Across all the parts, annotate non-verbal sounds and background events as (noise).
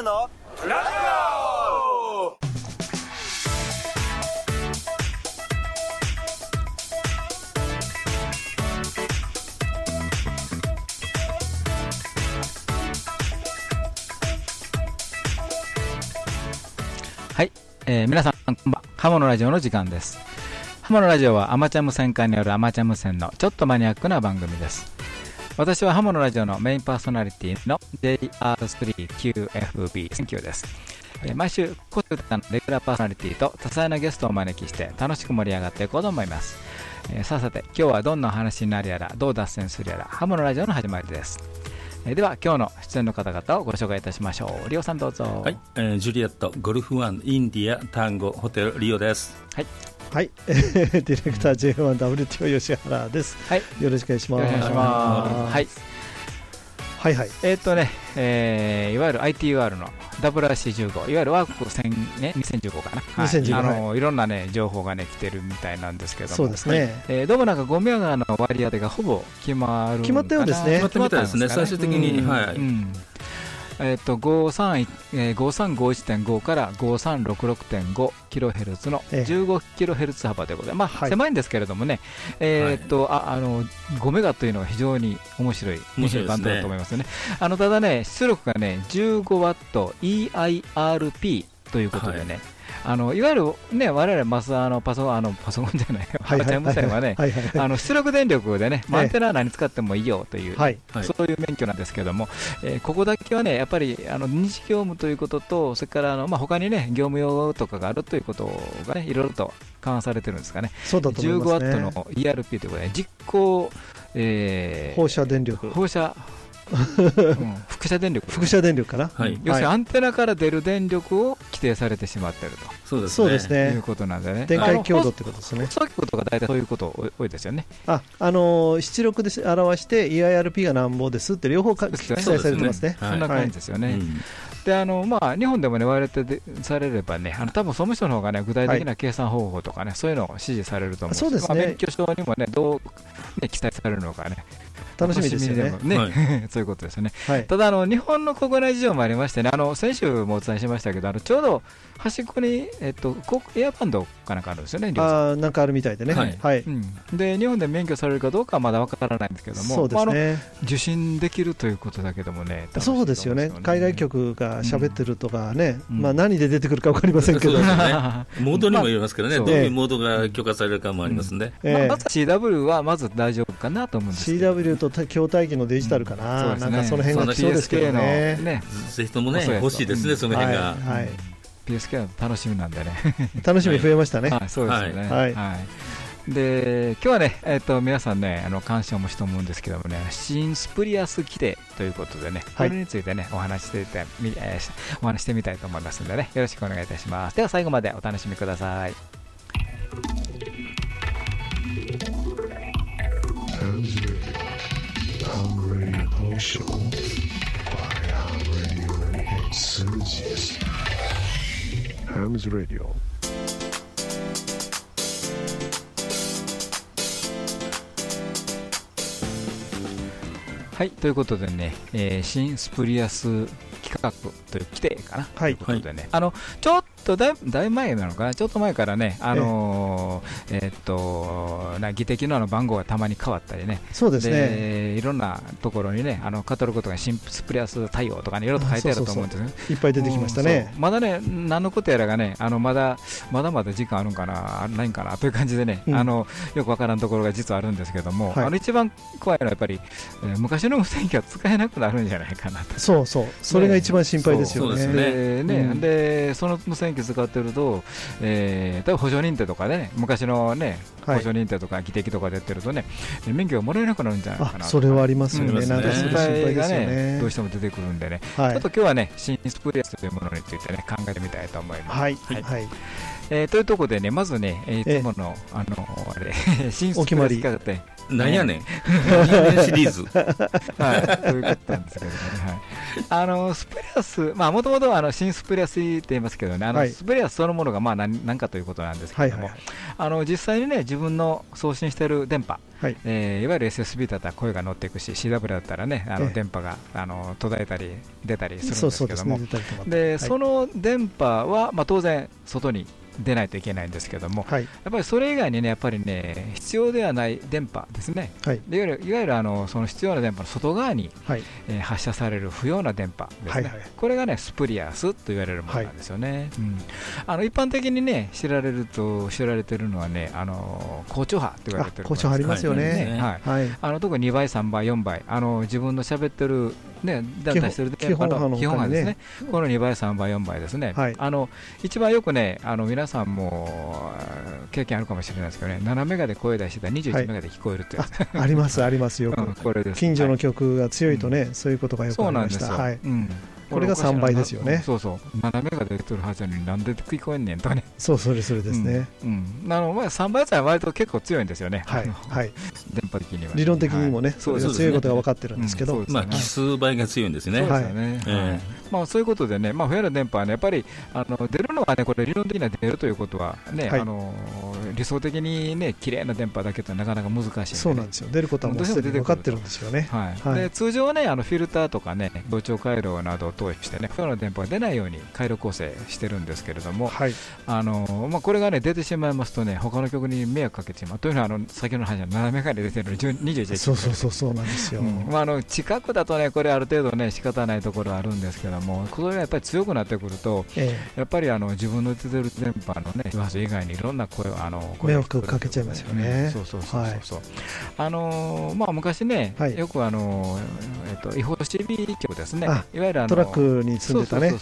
ムのラジオはい、えー、皆さんこんばんは。ハモのラジオの時間です。ハモのラジオはアマチュア無線化によるアマチュア無線のちょっとマニアックな番組です。私はハモのラジオのメインパーソナリティの JR3QFB 選挙です。毎週、コスタのレギュラーパーソナリティと多彩なゲストをお招きして楽しく盛り上がっていこうと思います。えー、さあさて、今日はどんな話になるやら、どう脱線するやら、ハモのラジオの始まりです。えー、では、今日の出演の方々をご紹介いたしましょう。リオさんどうぞ。はい、えー、ジュリエット、ゴルフワン、インディア、タンゴ、ホテル、リオです。はい。はい、(laughs) ディレクター J1WTO 吉原です。はい、よろしくお願いします。お願いします。はい。はいはい。えっ、とね、えー、いわゆる ITUR の WRC15、いわゆるワーク1000、ね、2015かな。2015、はい、あの、はい、いろんなね、情報がね、来てるみたいなんですけども。そうですね。えー、どうもなんかゴミ屋の割り当てがほぼ決まる決まったようですね。決まったみたいですね、最終的に。はい。うんえー、と53、えー、5351.5から5366.5キロヘルツの15キロヘルツ幅ということで、まあ、はい、狭いんですけれどもね、えー、と、ああの5メガというのは非常に面白い、面白いバンドだと思いますよね。あのただね、出力がね、15ワット EIRP ということでね、はいあのいわゆるね、我々マスあのパソあのパソコンじゃない、アマチュア無線はね、あの出力電力でね、アンテナ何使ってもいいよという、そういう免許なんですけども、えー、ここだけはね、やっぱりあの認識業務ということと、それからあの、まあ、他にね、業務用とかがあるということがね、いろいろと緩和されてるんですかね、そうだと思いますね。15ワットの ERP ということで、実行、えー、放射電力。放射輻射電力、(laughs) 輻射電力かな、はい、要するにアンテナから出る電力を規定されてしまっていると、そうですね、いうことなんでね、電解強度ってことですね。そういうことが大体そういうこと多いですよね。あ、あのー、出力で表して EIRP がなんぼですって両方記載されてますね。そんな感じですよね。であのまあ、日本でも、ね、言われてされればね、あの多分総務省の方がね具体的な計算方法とかね、そういうのを指示されると思うそうですね、まあ、免許証にもね、どう、ね、記載されるのかね、楽しみですよね。ね。はい、(laughs) そういうことですね。はい、ただあの、日本の国内事情もありましてね、あの先週もお伝えしましたけど、あのちょうど端っこに、えっと、エアバンドかなんかあるんですよね、あなんかあるみたいでね、はい。はい。うん、で日本で免許されるかどうかはまだわからないんですけども、そうですね、まあ、受信できるということだけどもね、そうですよね、海外局が喋ってるとかね、うん、まあ、何で出てくるか分かりませんけど、ね、(laughs) モードにもよりますけどね、どういうモードが許可されるかもありますんで、うんまあ、まず CW はまず大丈夫かなと思うんです CW と筐体機のデジタルかな、なんかその辺が来そうですけどね、ぜひともね、欲しいですね、その辺が。はい。PSK は楽しみなんでね。(laughs) 楽しみ増えましたね、はい、そうですよね、はい、はい、で今日はね、えーと、皆さんねあの関心を持つと思うんですけどもね新スプリアス規定ということでね、これについてねお話してて、えー、お話してみたいと思いますのでねよろしくお願いいたします。では最後までお楽しみください数字 Hams Radio. はい、ということでね、えー、新スプリアス企画という規定かな、はい、ということでね、あのちょっとだいだいぶ前なのかな、ちょっと前からね、あのー、えー、っとな議的のあの番号がたまに変わったりね、そうですね。いろんなところにね、あのカタログとかシンスプレアス対応とかね、いろいろと書いてあると思うんですね。いっぱい出てきましたね、まだね、何のことやらがね、あのまだまだまだ時間あるんかな、ないんかなという感じでね、うん、あのよくわからんところが実はあるんですけども、はい、あの一番怖いのはやっぱり、えー、昔の無線機は使えなくなるんじゃないかなと。そうそう、それが一番心配ですよね。ねね、うん、でその無線機使ってるとえー、例えば補助認定とかでね、昔のね、補助認定とか、技的とかでやってるとね、免許がもらえなくなるんじゃないかなそれはありますよね、なんか心配がね、どうしても出てくるんでね、ちょっと今日はね、新スプレスというものについてね、考えてみたいと思います。はい、はい。えー、というところでね、まずね、えー、いつもの、あの、あれ、(laughs) 新スプレス企画で、なん。やねん、シリーズ。(laughs) はい、そういうことなんですけどね。はい、あのスプレアス、まあもともとは新スプレアスって言いますけどね、あの、スプレアスそのものがまあ何何かということなんですけども、あの実際にね自分の送信している電波、はい。えー、いわゆる SSB だったら声が乗っていくし、CW だったらね、あの電波が、あの途絶えたり出たりするんですけども、でその電波は、まあ、当然、外に出ないといけないんですけども、はい、やっぱりそれ以外にね、やっぱりね、必要ではない電波ですね、はい、いわゆるいわゆるあのその必要な電波の外側に、はい、えー、発射される不要な電波ですね、はいはい、これがね、スプリアスと言われるものなんですよね。うん、あの一般的にね、知られると、知られてるのはね、あの高調波と言われてる高調波ありますよね、はい。あの特に2倍、3倍、4倍、あの自分の喋ってるね、出してる基本の基本波ですね、この2倍、3倍、4倍ですね、あの一番よくね、あの皆さんも経験あるかもしれないですけどね、7メガで声出してたら21メガで聞こえるってあります、ありますよ、(laughs) これ近所の曲が強いとね、そういうことがよくありました。はいこれが3倍ですよね。そうそう、7メガ出てるはずなのになんで聞こえんねんとかね。そう、それそれですね。うん。あの、まあ、3倍は割と結構強いんですよね。はい。はい。電波的には。理論的にもね、それが強いことが分かってるんですけど。まあ、奇数倍が強いんですね。はい。まあ、そういうことでね、まあ、増える電波はね、やっぱり、あの、出るのはね、これ理論的には出るということはね、あの、理想的にね、綺麗な電波だけとなかなか難しい。そうなんですよ。出ることはもうすでに分かってるんですよね。はい。で、通常はね、あの、フィルターとかね、同調回路などを通してね、不要な電波が出ないように回路構成してるんですけれども、はい、あのまあ、これが、ね、出てしまいますとね、他の曲に迷惑かけてしまうというのは、あの先ほどの話は斜めから出てるのに21そうそうそうそうなんですよ、うん。まあ、あの近くだとね、これある程度ね仕方ないところあるんですけども、これがやっぱり強くなってくると、ええ、やっぱりあの自分の出てる電波のね、以外にいろんな声あの迷惑かけちゃいますよね。そうそうそうそう、はい、あのまあ、昔ね、はい、よくあの、えっと、違法 CB 局ですね、いわゆるあのトラックに積んでたね。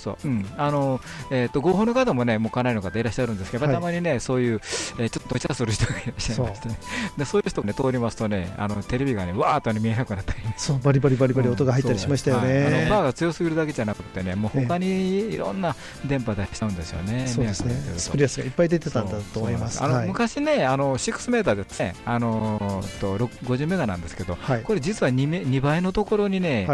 合法の方もねもうかなりの方いらっしゃるんですけど、はい、たまにねそういう、えー、ちょっとお茶する人がいらっしゃいましてね。そう。でそういう人が、ね、通りますとねあのテレビがねわーっと、ね、見えなくなったり、ね、そうバリバリバリバリ音が入ったりしましたよね、はい、あのパワーが強すぎるだけじゃなくてねもう他にいろんな電波出しちゃうんですよね、そうですね。スプリアスがいっぱい出てたんだと思います。あの、昔ねあの6メーターですねあのと50メガなんですけど、これ実は 2, 2倍のところにね、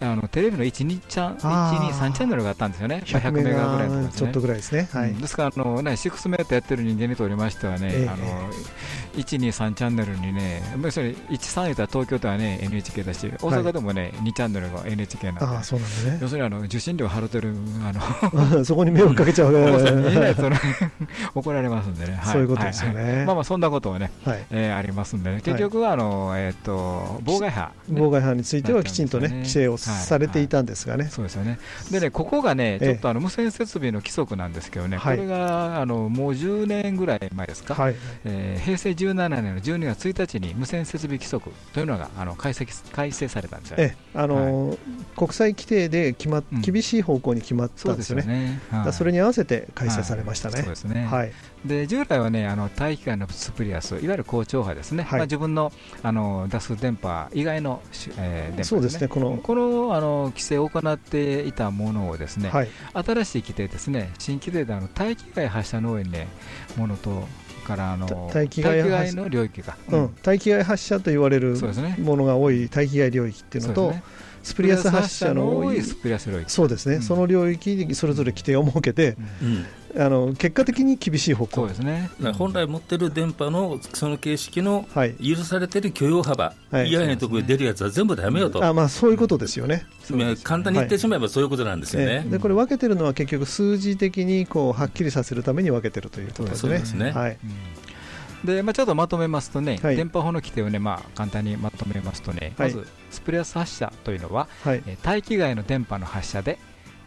あのテレビの1、2チャン、1、2、3チャンネルがあったんですよね、100メガぐらいの、ね、ちょっとぐらいですね。はい、ですからあの、ね、6メートやってる人間にとりましてはね、えー、あの1、2、3チャンネルにね、要するに1、3言ったら東京ではね NHK だし、大阪でもね、はい、2チャンネルが NHK なんで、あそうなんでね、要するにあの受信料払ってるあの (laughs) そこに迷惑かけちゃうわけね、(laughs) (laughs) 怒られますんでね、はい、そういうことですよね。はいはい、まあまあそんなことはね、はい、えー、ありますんでね、結局はあの、えー、っと妨害派、ね、妨害派についてはきちんとね、規制をされていたんですがね。そうですよね。でね、ここがね、ちょっとあの無線設備の規則なんですけどね、これがあのもう10年ぐらい前ですか、はい。えー、平成17年の12月1日に無線設備規則というのがあの改正改正されたんですよね。あの、はい、国際規定で決ま、厳しい方向に決まったんですよね。そね。はい、それに合わせて改正されましたね。そうですね。はい。で従来はねあの大気外のスプリアスいわゆる高調波ですね、はい、まあ、自分のあの出す電波以外の、えー、電波ね。そうですね。このこのあの規制を行っていたものをですね、はい、新しい規定ですね。新規定であの帯域外発射のねものとからあの帯域外の領域が、うん、帯域外発射と言われるものが多い帯域外領域っていうのと、スプリアス発射の多いスプリアス領域。そうですね、うん、その領域にそれぞれ規定を設けて、うん、あの結果的に厳しい方向。そうですね、本来持ってる電波のその形式の許されてる許容幅以外のところに出るやつは全部だめよと、あまあ、そういうことですよね、簡単に言ってしまえばそういうことなんですよね、でこれ分けてるのは結局数字的にこうはっきりさせるために分けてるということですね。そうですね。はい。でまあ、ちょっとまとめますとね、はい、電波法の規定をね、まあ、簡単にまとめますとね、はい、まずスプレアス発射というのは、はい、大気外の電波の発射で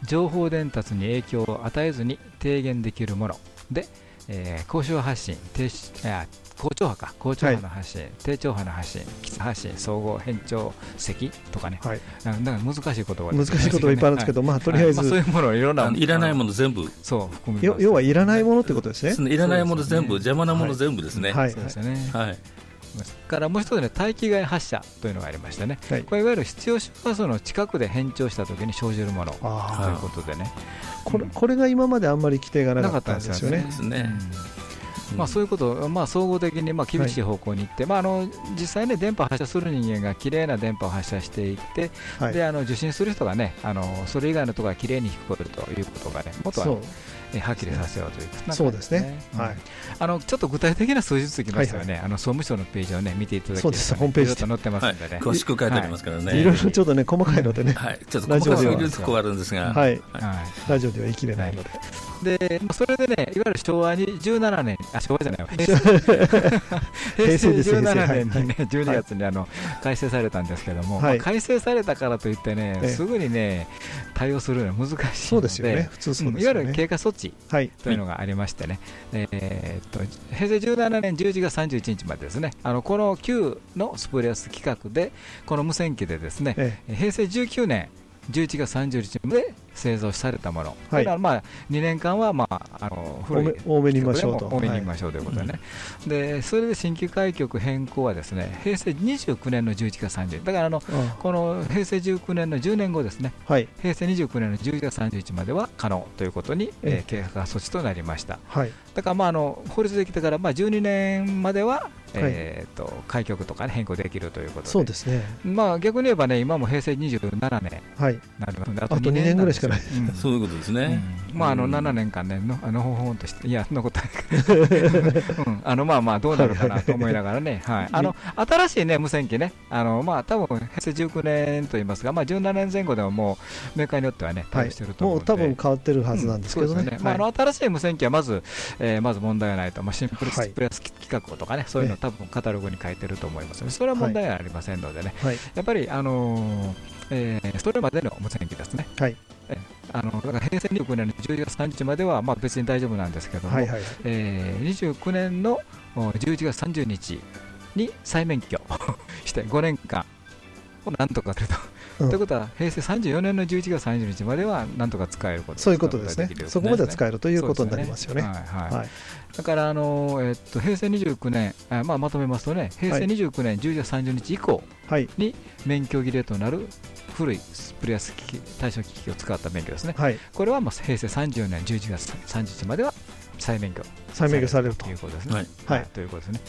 情報伝達に影響を与えずに低減できるもの。で、えー、交渉発信停止高調波か、高調波の発信、はい、低調波の発信、基礎発信、総合変調積とかね、はい、だから難しい言葉、ね、難しい言葉いっぱいあるんですけど、はい、まあとりあえず、まあ、そういうものいろんな、いらないもの全部、そう含み要はいらないものってことですね。いらないもの全部、邪魔なもの全部ですね。はい、そうですね。はい。からもう一つね、大気外発射というのがありましてね、はい、これいわゆる必要周波数の近くで変調したときに生じるものということでね、これこれが今まであんまり規定がなかったんですよね。まあ、そういうこと、まあ、総合的にまあ厳しい方向に行って、まあ、あの実際ね、電波を発射する人間が綺麗な電波を発射していって、であの受信する人がねあの、それ以外のところが綺麗に聞こえるということがね、もっとははっきりさせようという、そうですね、はい、あのちょっと具体的な数字つきますよね、あの総務省のページをね見ていただきそうですホームページ載ってますんでね、詳しく書いてありますからね、い。ろいろちょっとね細かいのでね、はい、ちょっと細かいとこあるんですが、はい、ラジオでは言い切れないので。で、まあ、それでね、いわゆる昭和に17年、あ、昭和じゃないわ、(laughs) 平成17年にね、12月にあの改正されたんですけども、まあ、改正されたからといってね、すぐにね、対応するのは難しいので、そうですよね、普通そういわゆる経過措置というのがありましてね、えっと平成17年11月31日までですね、あのこの旧のスプレース企画で、この無線機でですね、平成19年11月30日まで製造されたもの、はい、まあ2年間は、まあ、あの古い多めに見ましょうと。多めに見ましょうということでね、はい、でそれで新規開局変更はですね平成29年の11月30日、だからあの、この平成19年の10年後ですね、はい、平成29年の11月30日までは可能ということに、えー、経過措置となりました。はい、だからまああの法律できてから、まあ、12年まではえーと、開局とか、ね、変更できるということで、そうですね、まあ、逆に言えばね、今も平成27年なりますので、あと2年ぐらいしかない、うん、そういうことですね、うん、まあ、あの7年間ね、のあのほほんとして、いや、そんなことないうん、あのまあまあ、どうなるかなと思いながらね、(laughs) はい、あの新しい、ね、無線機ね、あのまあ多分平成19年といいますが、まあ、17年前後でももう、メーカーによってはね、対応してると思うので、はい、もう多分変わってるはずなんですけどね、ね。まあ、あの新しい無線機はまず、えー、まず問題はないと、まあ、シンプルスプレス規格とかね、そういうの、多分カタログに書いてると思いますそれは問題はありませんのでね、はい、やっぱり、あのーえー、それまでの無線機ですね。はい。えあのだから平成29年の11月30日までは、まあ、別に大丈夫なんですけども、はいはい、えー、29年の11月30日に再免許 (laughs) して5年間をなんとかすると。うん、ということは、平成34年の11月30日まではなんとか使えることそういうことですね、そこまでは使えるということになりますよね。だから、あのえっと、平成29年、あまあ、まとめますとね、平成29年11月30日以降に免許切れとなる古いスプレース機器対象機器を使った免許ですね、はい、これはまあ平成34年11月30日までは再免許。再免許されると。いうことですね。はい、ということですね。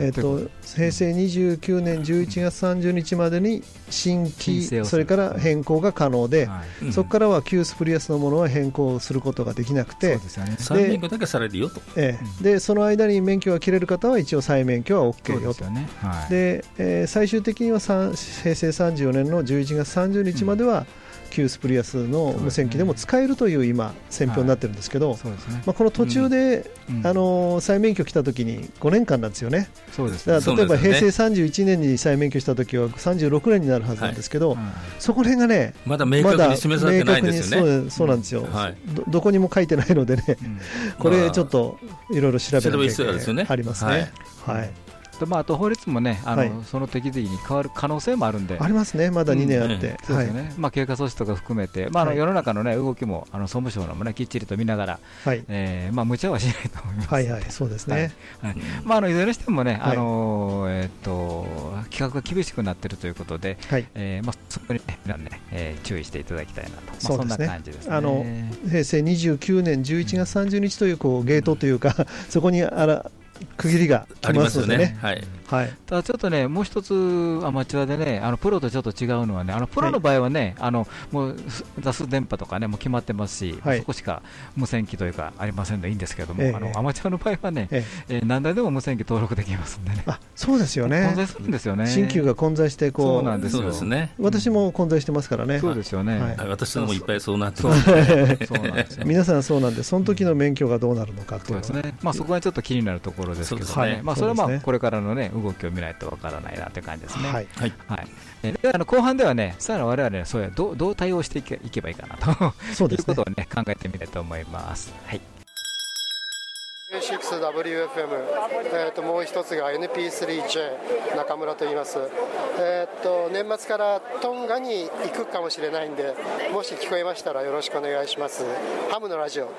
えっ、と平成29年11月30日までに新規それから変更が可能で、そこからは旧スプリアスのものは変更することができなくて、再免許だけされるよと。ええ、でその間に免許が切れる方は一応再免許は OK よと。で、え最終的には平成34年の11月30日までは、旧スプリアスの無線機でも使えるという今、選票になってるんですけど、まあ、この途中で、あの再免許来た時に5年間なんですよね、そうですだから例えば平成31年に再免許した時は36年になるはずなんですけど、そこら辺がね、まだ明確に示されてないんですよね。そうなんですよ、ど、どこにも書いてないのでね、これちょっといろいろ調べなきゃいけないありますね。はいでまあ、あと法律もねあの、はい、その手続きに変わる可能性もあるんで、ありますね、まだ2年あって、そうですね、まあ、経過措置とか含めて、まあ、あの世の中の、ね、動きもあの総務省のも、ね、きっちりと見ながら、はい。えーまあ、無茶はしないと思います。はいはい、そうですね、はい。まあ、あのいずれにしてもね、あのえっと規格が厳しくなっているということで、はい。えーまあ、そこに、ね、えー、注意していただきたいなと、まあ、そんな感じです、あの平成29年11月30日というこうゲートというか、そこにあら区切りがありますよね。はい、はい、ただちょっとね、もう一つアマチュアでね、あのプロとちょっと違うのはね、あのプロの場合はね、はい、あのもう出す電波とかね、もう決まってますし、はい、そこしか無線機というかありませんのでいいんですけども、えあのアマチュアの場合はね、ええ何台でも無線機登録できますんでね。あそうですよね。混在するんですよね。新旧が混在してこう、そうなんですよ。すね。私も混在してますからね。そうですよね。はい、私もいっぱいそうなってます。皆さんそうなんで、その時の免許がどうなるのかそうですね。まあそこはちょっと気になるところですけどね。はい、まあそれはまあこれからのね動きを見ないとわからないなという感じですね。はい。はい。はい、であの後半ではね、さらに我々ね、そうやどうどう対応していけいけばいいかなとそうです、ね、いうことをね考えてみたいと思います。はい。6WFM、えーと、もう一つが NP3J 中村と言います、えーと、年末からトンガに行くかもしれないんでもし聞こえましたらよろしくお願いしますハムのラジオ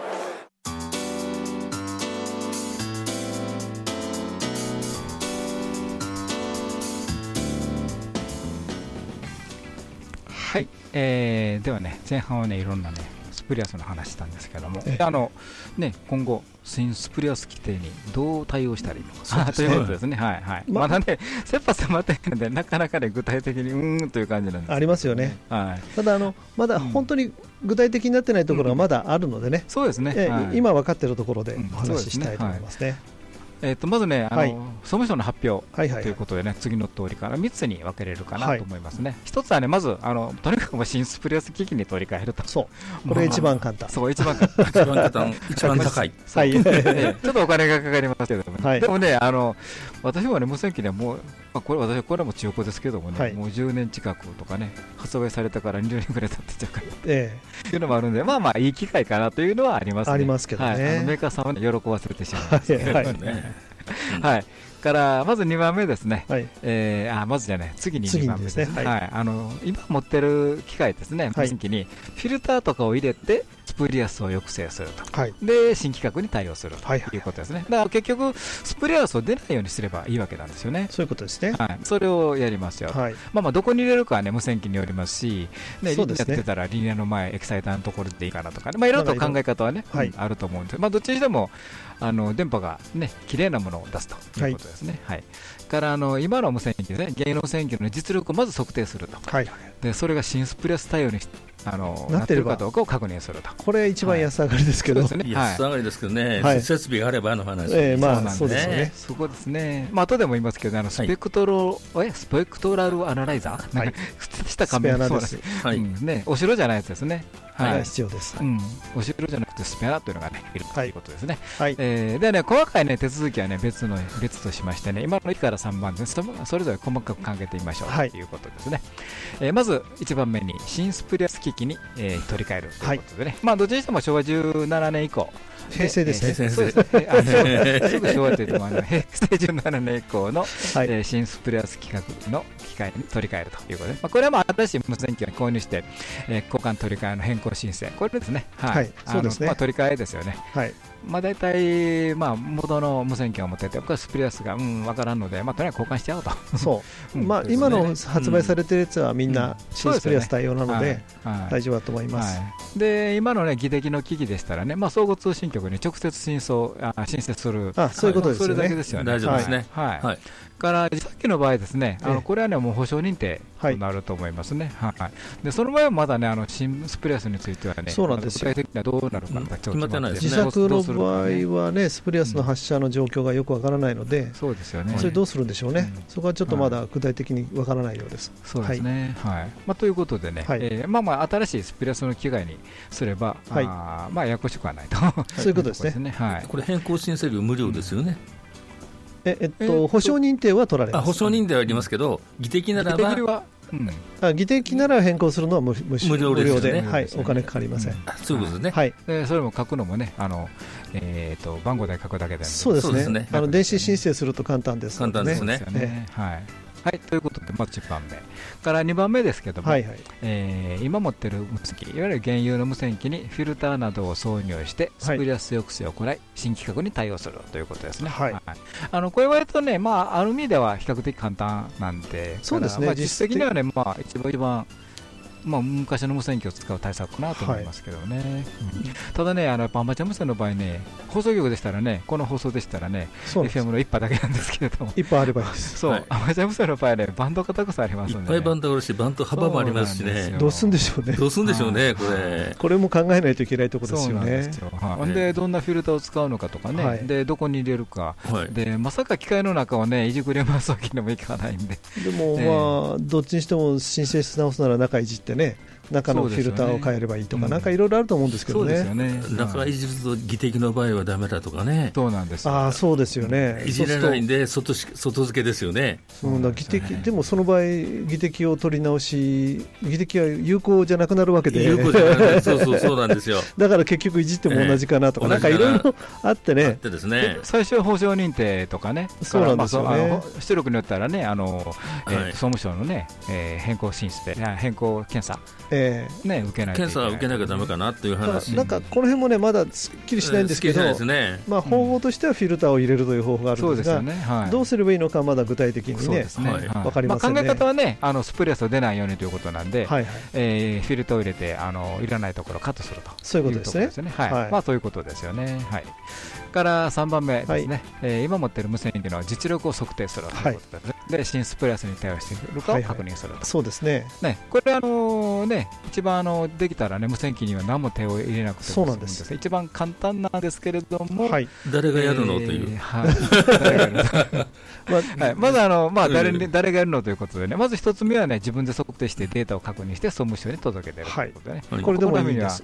はい、えー、ではね前半はねいろんなねスプリアスの話したんですけども、あのね、今後、新スプリアス規定にどう対応したらいいのか、ね、ということですね、はいはい。まだね、切羽詰まっているので、なかなかね、具体的にうんという感じなんですありますよね、はい、ただあの、まだ本当に具体的になってないところがまだあるのでね、そうですね、今分かっているところでお話ししたいと思いますね。えー、とまずね、あの、はい、総務省の発表ということでね、次の通りから3つに分けれるかなと思いますね。一、つはね、まず、あのとにかく新スプレス機器に取り替えると。そう、これ一番簡単。そう、一番簡単。(laughs) 一番簡単、(laughs) 一番高い。はい、(laughs) ちょっとお金がかかりますけども、ね、でもね、あの私もね、無線機でもう、まあ、これ私これも中古ですけどもね、はい、もう10年近くとかね、発売されたから20年ぐらい経ってちゃうから、(laughs) ええ、いうのもあるんで、まあまあいい機会かなというのはありますね。ありますけどね。はい、メーカーさんは、ね、喜ばせてしまいます。けどね。はい。はい、からまず2番目ですね、はい。えー、あまずじゃない、次に2番目ですね、はい、はい、あの今持ってる機械ですね、新規にフィルターとかを入れて、スプリアスを抑制すると、はい、で新規格に対応するということですね、だから結局、スプリアスを出ないようにすればいいわけなんですよね、そういうことですね、はい、それをやりますよ、はい、まあ、まあどこに入れるかは、ね、無線機によりますし、ね、やってたら、リニアの前、エキサイターのところでいいかなとか、ね、まあ、いろいろと考え方はね、はい、あると思うんです。まあ、どっちにしても、あの電波がね綺麗なものを出すということですね。はい、はいからあの今の無線機ですね、現役の無線機の実力をまず測定すると、はい、でそれが新スプレス対応にあのなってるかどうかを確認すると、これ、一番安上がりですけど、はい。ね、安上がりですけどね、はい、設備があればの話、えー、まあ、そうですね、そこですね、まあ後でも言いますけど、あのスペクトロ、はい、スペクトラルアナライザー、はい、した仮面そうです、はい。ね、お城じゃないやつですね。はい、必要です、うん、お城じゃなくてスペアというのが、ね、いるということですね。はい。えー、でね、細かい、ね、手続きは、ね、別の別としましてね、今の1から3番です、それぞれ細かく考えてみましょう、はい、ということですね。えー、まず1番目に、新スプレス機器に、えー、取り替えるということでね、はい、まあ、どっちにしても昭和17年以降、平成ですね。そうですね。すぐ昭和というともあの平成17年以降の、新スプレス企画の機械に取り替えるということで、まあ、これはまあ新しい無線機を購入して、えー、交換取り替えの変更申請、これですね。はい。そうですね。まあ、取り替えですよね。はい。まあ、大体、まあ、元の無線機を持ってて、僕はスプレアスが、うん、分からんので、まあ、とにかく交換しちゃおうと。そう。(laughs) まあ、今の発売されてるやつはみんな、新スプレアス対応なので、大丈夫だと思います。で、今のね、技的の機器でしたらね、まあ、総合通信局に直接申請あ申請する。あ、そういうことですね。それだけですよね。大丈夫ですね。はい。からさっきの場合ですね、あのこれはねもう保証認定となると思いますね。はい。でその場合はまだねあの新スプレアスについてはね、そうなんです具体的にはどうなるか決まってないです自作の場合はねスプレアスの発射の状況がよくわからないので、そうですよね。それどうするんでしょうね。そこはちょっとまだ具体的にわからないようです。そうですね。はい。まあということでね、えまあまあ新しいスプレアスの機械にすれば、はい、まあややこしくはないと。そういうこと (laughs) ですね。はい。これ変更申請料無料ですよね。ええっと、保証認定は取られます。保証認定はありますけど、技的ならば、うん、あ技的なら変更するのは無無無料で無料で、はい、お金かかりません、そういうことですね、はい、えそれも書くのもね、あのえーと、番号で書くだけでそうですね。あの電子申請すると簡単です、簡単ですね。はいはい、ということで、まず1番目。から2番目ですけども、はいはい、えー、今持ってる無線機、いわゆる現有の無線機にフィルターなどを挿入して、スプリアス抑制を行い、新規格に対応するということですね。はい、はい、あのこれ割とね、まあ、ある意味では比較的簡単なんで、そうですね、まあ、実質的にはね、まあ、一番一番まあ、昔の無線機を使う対策かなと思いますけどね、はい。うん、ただね、あのアマチュア無線の場合ね、放送局でしたらね、この放送でしたらね、FM の1波だけなんですけれども、1波あればいいです。そう、はい、アマチュア無線の場合ね、バンドがたくさんありますんで、ね、いっぱいバンドあるし、バンド幅もありますしね、どうすんでしょうね、どうすんでしょうね、これ。これも考えないといけないところですよね。ほんで、どんなフィルターを使うのかとかね、はい、でどこに入れるか、はい、でまさか機械の中をね、いじくり回すわけにもいかないんで。でも、まあ、どっちにしても申請し直すなら中いじってね。中のフィルターを変えればいいとか、なんかいろいろあると思うんですけどね。中いじると技的の場合はだめだとかね。そうなんですああ、そうですよね。いじれないんで、外し外付けですよね。そうだ技的でもその場合、技的を取り直し、技的は有効じゃなくなるわけで。有効じゃなくなる。そうそう (laughs) そうなんですよ。だから結局いじっても同じかなとか、なんかいろいろあってね。ってですね。最初は保証認定とかね。そうなんですよね。出力によったらね、あの、総務省のね、え変更申請で、変更検査。えーね、受けない検査は受けなきゃだめかなっていう話。なんかこの辺もねまだすっきりしないんですけど、ね、まあ、方法としてはフィルターを入れるという方法があるんですが、ね。はい、どうすればいいのかまだ具体的にね、ね。はい、かりません、ね、まあ、考え方はねあのスプレースを出ないようにということなんで、はいはい、えー、フィルターを入れてあのいらないところをカットするとそういうことです。ね。はい、はい、まあそういうことですよね。はい。から3番目ですね、はい、えー、今持っている無線機の実力を測定するということで、ね、はい、で新スプレスに対応しているかを確認すると、はいはい、そうですね。ねこれ、あのー、ね、一番あのできたら、ね、無線機には何も手を入れなくてそうなんです。一番簡単なんですけれども、はい、誰がやるの、という、(laughs) (laughs) はい。まずあの、まあ誰に、誰がやるのということでね、まず一つ目はね、自分で測定してデータを確認して、総務省に届けてるということでね、これでもいいんです。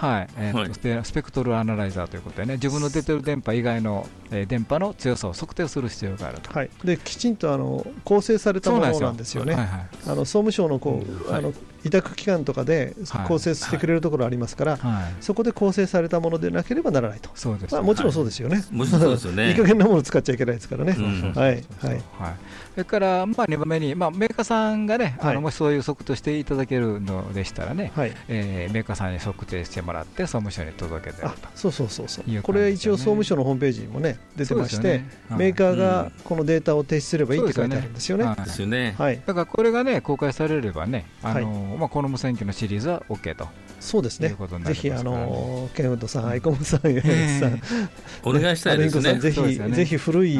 はい。えーはい、スペクトルアナライザーということでね、自分の出てる電波以外の、えー、電波の強さを測定する必要があると、はい、できちんとあの構成されたものなんですよ。ね、はいはい、あの総務省のこう、うん、あの委託機関とかで構成してくれるところありますから、はい、そこで構成されたものでなければならないと、そうです、まあ、もちろんそうですよね、もちろんそうですよね。(laughs) いい加減なものを使っちゃいけないですからね。はい、はいそれから、まあ、2番目に、まあ、メーカーさんがね、あのもしそういう測定していただけるのでしたらね、はい。えー、メーカーさんに測定してもらって、総務省に届けてると。そうそうそうそう、ね、これ、一応、総務省のホームページにもね、出てまして、ね。はい、メーカーがこのデータを提出すればいいって書いてあるんですよね。ですよね、はい、だからこれがね、公開されればね、あのまあ、この無線機のシリーズは OK と。そうですね。ぜひあのケンウッドさん、アイコムさん、さん、お願いしたいですね。ぜひぜひ古い。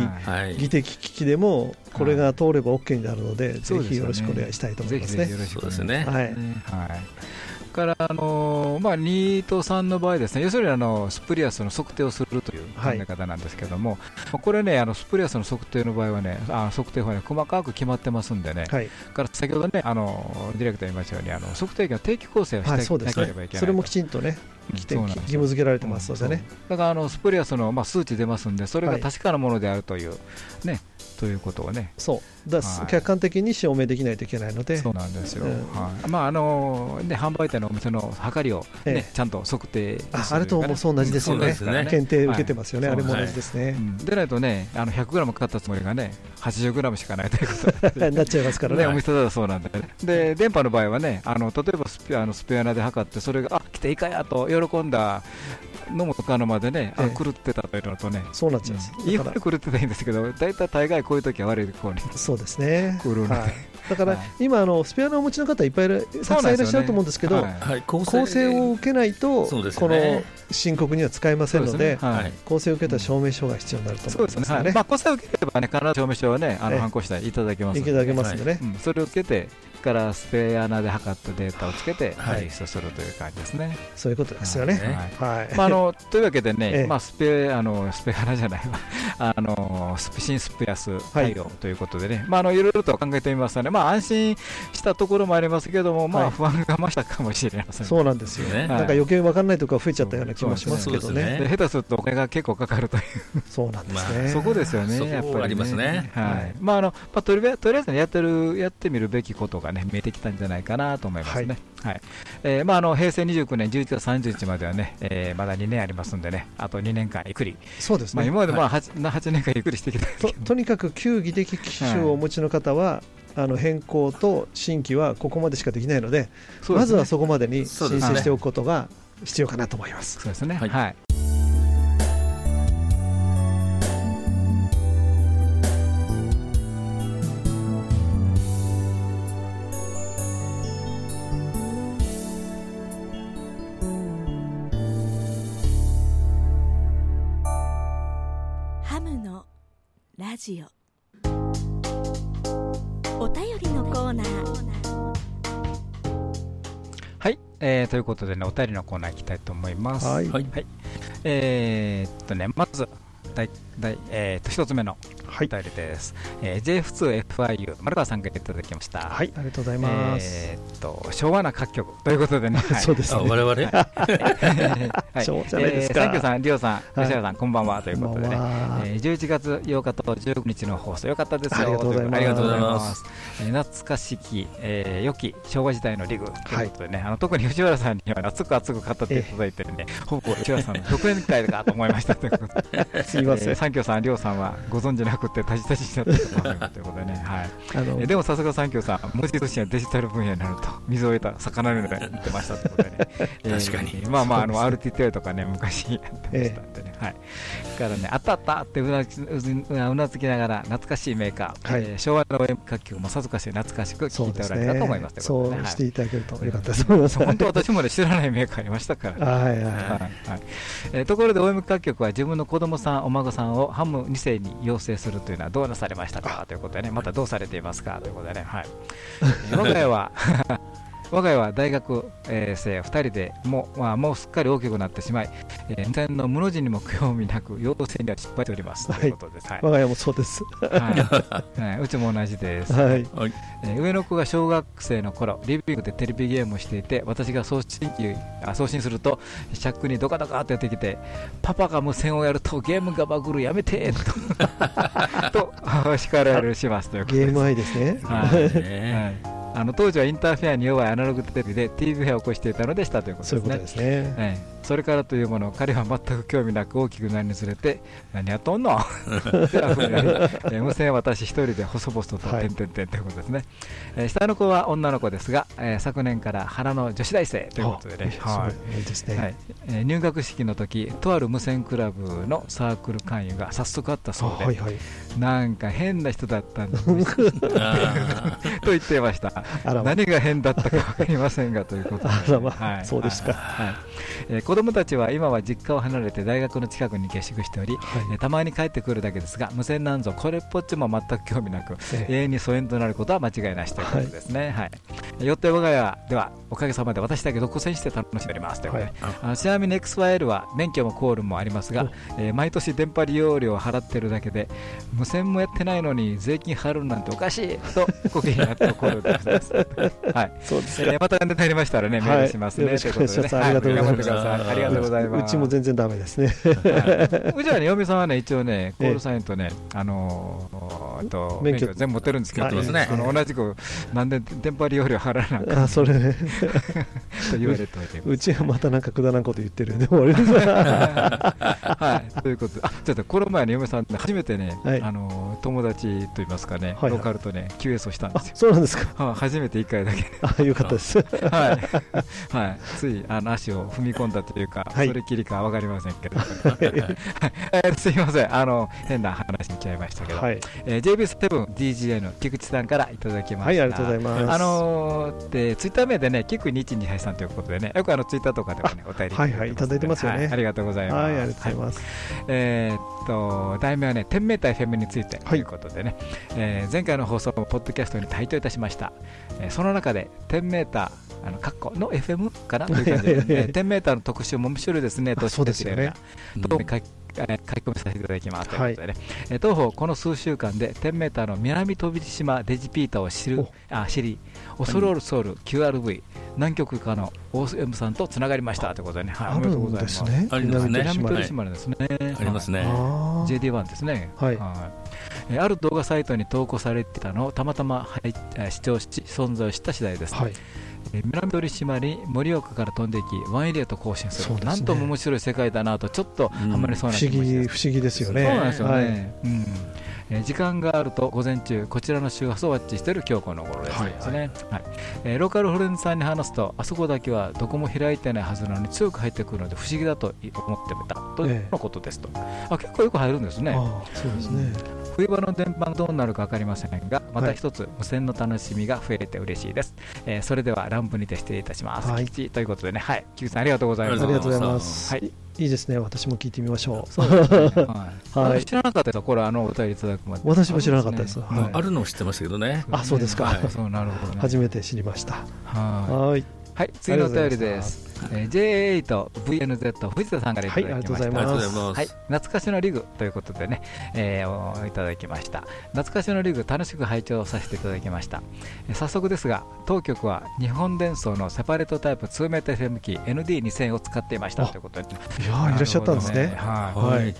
技的機器でもこれが通れば OK になるので、ぜひよろしくお願いしたいと思いますね。そうですね。はい。はい。からあのまあ2と3の場合ですね、要するにあのスプリアスの測定をするという考え方なんですけども、これねあのスプリアスの測定の場合はね、あ測定法ね細かく決まってますんでね、から先ほどねあのディレクター言いましたようにあの測定器の定期校正をしてなければいけない。それもきちんとね義務付けられてますのでね、だからあのスプリアスの、まあ、数値出ますんで、それが確かなものであるという、ね、ということをね。そう。だ、はい、客観的に証明できないといけないので、そうなんですよ、うん、はい。まああのね、販売店のお店の測りをね、ねちゃんと測定ああれともそう同じですよね、ね。検定受けてますよね、はい、あれも同じですね。はい。うん、でないとね、あの 100g かかったつもりがね、80g しかないということ (laughs) なっちゃいますからね、お店だとそうなんだよね。で、電波の場合はね、あの例えばスペあのスペアナで測って、それが、あ来ていいかやと喜んだのもかのまでね、あ狂ってたというのとね、そうなっちゃいます。いい狂ってたいいんですけど、大体大概こういう時は悪い方に。そうですね。だから、今あのスペアのお持ちの方いっぱいたくさんいらっしゃると思うんですけど、構成を受けないと、この申告には使えませんので、構成を受けた証明書が必要になると思いますね。まあ構成を受ければね、必ず証明書はね、あの反抗していただけます。いただけますんでね。それを受けてからスペアナで測ったデータをつけて提出するという感じですね。そういうことですよね。はい。まああの (laughs) というわけでね、まあスペあのスペアナじゃないわ、(laughs) あのスペシンスペアス対応ということでね、まああのいろいろと考えてみますとね、まあ安心したところもありますけども、まあ不安が増したかもしれません。そうなんですよね。なんか余計わかんないところが増えちゃったような気もしますけどね。下手するとお金が結構かかるという。(laughs) そうなんですね。そこですよね。やっぱりありますね。はい。まああのまあとりあえずやってるやってみるべきことがね見えてきたんじゃないかなと思いますね。はい。えまああの平成29年11月30日まではね、えまだ2年ありますんでね、あと2年間ゆっくり。そうですね。まあ今までまあ 8, 8年間ゆっくりしてきたと。とにかく旧技的機種をお持ちの方は、あの変更と新規はここまでしかできないので、でね、まずはそこまでに申請しておくことが必要かなと思います。そうですね。はい、はいジオ。お便りのコーナー。はい、えー、ということでねお便りのコーナーいきたいと思います。はい、はい、えー、っとねまず第第、えー、と一つ目のお便りです、はいえー、JF2FIU 丸川さんがいただきました。はいありがとうございます、えー、っと昭和な各局ということでね、はい、そうですね。我々？(laughs) はい、昭和じゃないですか、えー、サンキューさんリオさん吉原さんこんばんは。ということでね、えー、11月8日と15日の放送よかったですよ。ありがとうございます。えー、懐かしき、えー、良き昭和時代のリグということでね、あの特に吉原さんには熱く熱く語っていただいてるね、ほぼ吉原さんの独演会かと思いましたということで。(laughs) すいません、えー、サ三協さん、りょうさんはご存知なくて、たじたじになってたということでね、(laughs) はい。あのでもさすが三協さん、文字通信はデジタル分野になると、水を得た魚のように言ってましたということでね、(laughs) 確かに、まあまあ、あの RTTL とかね、昔やってましたんでね、はい、からね、あったあったってうなうなずきながら、懐かしいメーカー、はい。えー、昭和の OM 楽曲もさぞかし懐かしく聴いておられたと思います、そう、ね,、していただけるとよかった。です。本当、私も、ね、知らないメーカーありましたから、はいはいはい。えー、ところで OM 楽曲は自分の子供さん、お孫さんをハム2世に養成するというのはどうなされましたか？ということでね、またどうされていますか？ということでね、はい、我が家は我が家は大学、えー、生2人でもう,、まあ、もうすっかり大きくなってしまい、えー、無線の無の字にも興味なく、養成には失敗しております、はい、ということです、はい、我が家もそうです、はい。はい、うちも同じです、はい。えー、上の子が小学生の頃リビングでテレビゲームをしていて、私が送信機あ送信すると、シャックにドカドカってやってきて、パパが無線をやるとゲームがバグる、やめてと (laughs) と叱られるしますということです。ゲーム愛ですね。はい、はいあの当時はインターフェアに弱いアナログテレビで TV フェアを起こしていたのでしたということですね。そういうことですね、はい、それからというもの彼は全く興味なく大きくなりにつれて何やっとんの？(laughs) 無線は私一人で細々と点々点ということですね、えー、下の子は女の子ですが、えー、昨年から花の女子大生ということでね、はい。えー、入学式の時とある無線クラブのサークル会員が早速あったそうで、はいはい、なんか変な人だったんです (laughs) と言っていました。何が変だったか分かりませんがということで、ま。あ、はい、そうですか、はい。えー、子供たちは今は実家を離れて大学の近くに下宿しており、はい、たまに帰ってくるだけですが無線なんぞ。これっぽっちも全く興味なく、え。永遠に疎遠となることは間違いなしということですね、はい。はい、(laughs) よって我が家ではおかげさまで私だけ独占して楽しんでおります。ということで、はい、ちなみに XYL は免許もコールもありますが、えー、毎年電波利用料を払ってるだけで無線もやってないのに税金払うなんておかしいとご機嫌なところです。(laughs) はい、そうですね。またネタありましたらね、メールしますね。ということで、ね、ありがとうございます。ありがとうございます。うちも全然ダメですね。うちはね、嫁さんはね、一応ね、コールサインとね、あのと免許。全部持ってるんですけど、あの同じくなんで電波利用料払わなかあそれね。(laughs) と言われておいて。(laughs) うちはまたなんかくだらんこと言ってるんで終わりです。(laughs) はい。ということで、あ、ちょっとこの前の嫁さん初めてね、あの友達と言いますかね、ローカルとね QS をしたんですよ。そうなんですか。初めて一回だけ。あ、よかったです。はい。はい。ついあの足を踏み込んだというか、それきりかわかりませんけど。すいません。あの変な話にちゃいましたけど。はい。JB7DGA の菊池さんからいただきました。はい、ありがとうございます。あのでツイッター名でね、菊日にはいさんということでね、よくあのツイッターとかでもねお便りはいはいいただいてますよね。ありがとうございます。はい、ありがとうございます。えっと題名はね、10メーター FM についてということでね、え前回の放送もポッドキャストに対等いたしました。えその中で10メーターあの括弧の FM かなという感じで、ね、10メーターの特集も面白いですねとそうですよね。と書き込みさせていただきますということでね、はい、当方この数週間で10メーターの南飛島デジピーターを知るあ知り、恐る恐る QRV 南極下の OM さんとつながりましたということでね、はい、あるんですね。ありますね。南鳥島ですね。ありますね。JD1 ですね。はい。はいある動画サイトに投稿されてたのをたまたま視聴し存在を知った次第です。はい。南鳥島に盛岡から飛んでいき、ワンエリアと交信する、なんとも面白い世界だなと、ちょっとハマりそうな気持ちです、不思議ですよね。そうなんですよね、うん。え時間があると午前中こちらの周波数をワッチしている今日この頃です。ね、はい。えローカルフレンズさんに話すとあそこだけはどこも開いてないはずなのに強く入ってくるので不思議だと思ってみたというのことですと、あ結構よく入るんですね。そうですね、冬場の電波がどうなるか分かりませんがまた一つ無線の楽しみが増えて嬉しいです、えー、それではランプにて失礼いたします、はい、ということでね。はい。木口さんありがとうございます。ありがとうございます。はい。いいですね、私も聞いてみましょう。はい、知らなかったです。これ、あのお便りいただくまで。私も知らなかったです。あるのを知ってましたけどね。あ、そうですか。そうなるほど。初めて知りました。はい。はい、次のお便りです。えー、J8VNZ 藤田さんからいただきました、はい、ありがとうございます、はい、懐かしのリグということでね、えー、いただきました。懐かしのリグ楽しく拝聴させていただきました、えー、早速ですが当局は日本伝送のセパレートタイプ 2m FM 機 ND2000 を使っていましたということで。いやいらっしゃったんですね。はい、はい。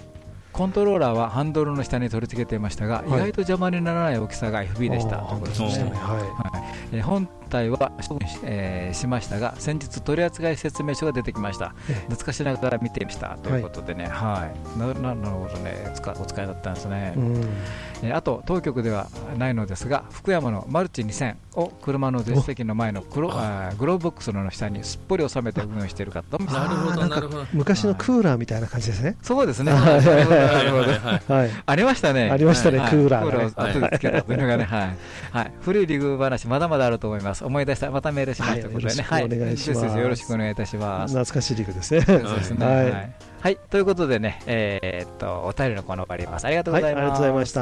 コントローラーはハンドルの下に取り付けていましたが、はい、意外と邪魔にならない大きさが FB でしたということですね。はい、はい、本体は処分し,、えー、しましたが先日取扱説明書が出てきました。懐かしながら見てみましたということでね、はい、ななるほどね。お使いだったんですね、えー、あと当局ではないのですが福山のマルチ2000を車の助手席の前のグロあグローブボックスの下にすっぽり収めて運用しているかとなるほどなるほど。昔のクーラーみたいな感じですね。そうですね。なるほどありましたね。ありましたね、クーラー、クーラーを後でつけたとい。うのがね、はい。はい、古い。リグ話まだまだあると思い。ます思い出したまたメールします。ということでね、はい、お願いします。よろしくお願いいたします。懐かしいリグですね。そうですね。はい。はい、ということでね、えー、っとお便りのコーナー終わります。ありがとうございます。はい、ありがとうございました。